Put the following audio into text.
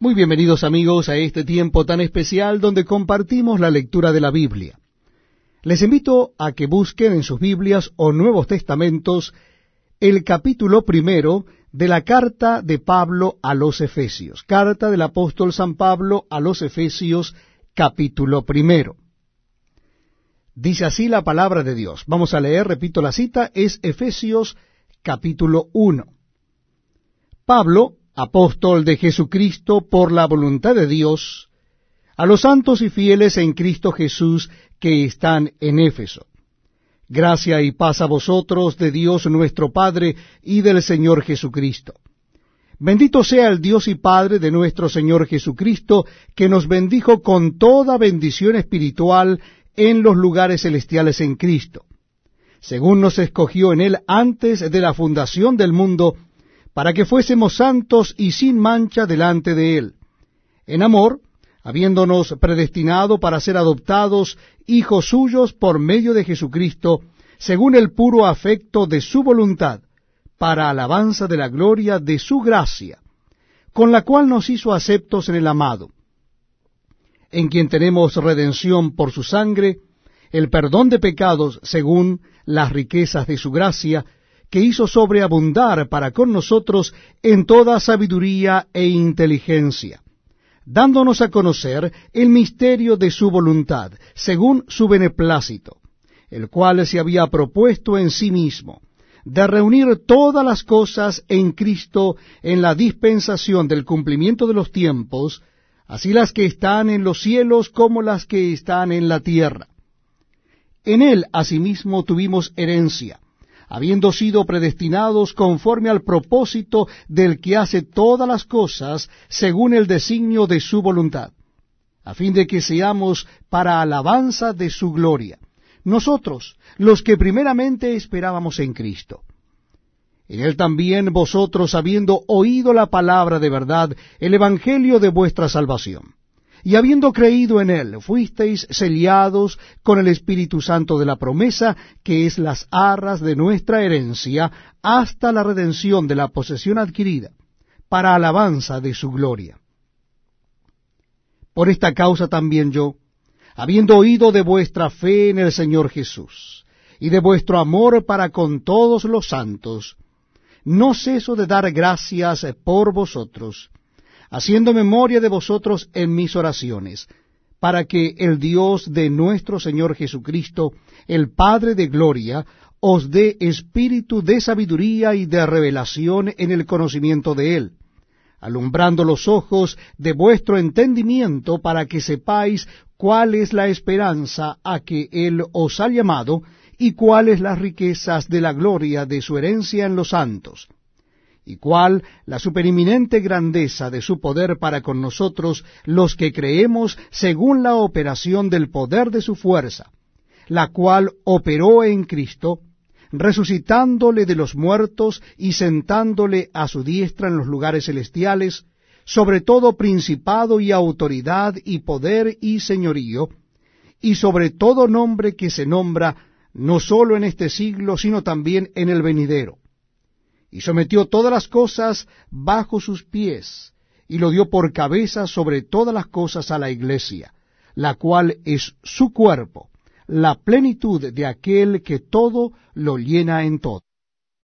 Muy bienvenidos amigos a este tiempo tan especial donde compartimos la lectura de la Biblia. Les invito a que busquen en sus Biblias o Nuevos Testamentos el capítulo primero de la carta de Pablo a los Efesios. Carta del apóstol San Pablo a los Efesios, capítulo primero. Dice así la palabra de Dios. Vamos a leer, repito la cita, es Efesios capítulo 1. Pablo, apóstol de Jesucristo por la voluntad de Dios, a los santos y fieles en Cristo Jesús que están en Éfeso. Gracia y paz a vosotros de Dios nuestro Padre y del Señor Jesucristo. Bendito sea el Dios y Padre de nuestro Señor Jesucristo, que nos bendijo con toda bendición espiritual en los lugares celestiales en Cristo, según nos escogió en Él antes de la fundación del mundo, para que fuésemos santos y sin mancha delante de Él, en amor, habiéndonos predestinado para ser adoptados hijos suyos por medio de Jesucristo, según el puro afecto de su voluntad, para alabanza de la gloria de su gracia, con la cual nos hizo aceptos en el amado, en quien tenemos redención por su sangre, el perdón de pecados según las riquezas de su gracia, que hizo sobreabundar para con nosotros en toda sabiduría e inteligencia, dándonos a conocer el misterio de su voluntad, según su beneplácito, el cual se había propuesto en sí mismo, de reunir todas las cosas en Cristo en la dispensación del cumplimiento de los tiempos, así las que están en los cielos como las que están en la tierra. En él asimismo tuvimos herencia, habiendo sido predestinados conforme al propósito del que hace todas las cosas según el designio de su voluntad, a fin de que seamos para alabanza de su gloria, nosotros, los que primeramente esperábamos en Cristo. En él también vosotros, habiendo oído la palabra de verdad, el evangelio de vuestra salvación, y habiendo creído en él, fuisteis sellados con el Espíritu Santo de la promesa, que es las arras de nuestra herencia, hasta la redención de la posesión adquirida, para alabanza de su gloria. Por esta causa también yo, habiendo oído de vuestra fe en el Señor Jesús, y de vuestro amor para con todos los santos, no ceso de dar gracias por vosotros, haciendo memoria de vosotros en mis oraciones, para que el Dios de nuestro Señor Jesucristo, el Padre de Gloria, os dé espíritu de sabiduría y de revelación en el conocimiento de Él, alumbrando los ojos de vuestro entendimiento para que sepáis cuál es la esperanza a que Él os ha llamado y cuáles las riquezas de la gloria de su herencia en los santos y cuál la supereminente grandeza de su poder para con nosotros los que creemos según la operación del poder de su fuerza, la cual operó en Cristo, resucitándole de los muertos y sentándole a su diestra en los lugares celestiales, sobre todo principado y autoridad y poder y señorío, y sobre todo nombre que se nombra no sólo en este siglo, sino también en el venidero y sometió todas las cosas bajo sus pies, y lo dio por cabeza sobre todas las cosas a la iglesia, la cual es su cuerpo, la plenitud de aquel que todo lo llena en todo.